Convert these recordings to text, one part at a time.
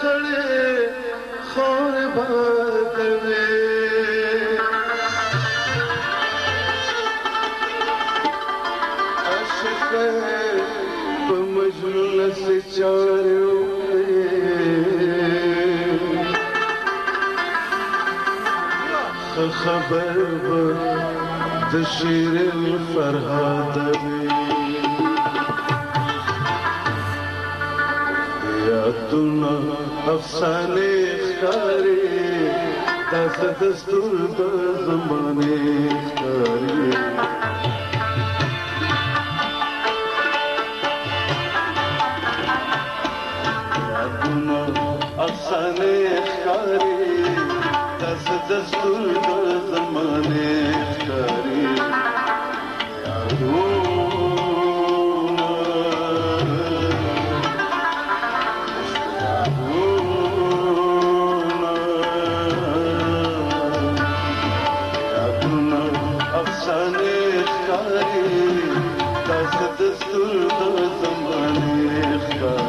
کړې خور به مجنون سے چارے خبر به د شیر الفرهاد به یادونه افسانه ښکاری داسې دستور د زمانه ښکاری یادونه افسانه ښکاری داسې دستور د زمانه ښکاری افسانه ښکاری داسې دستور د زمانه ښکاری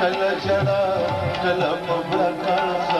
کلا جڑا کلا مبرکا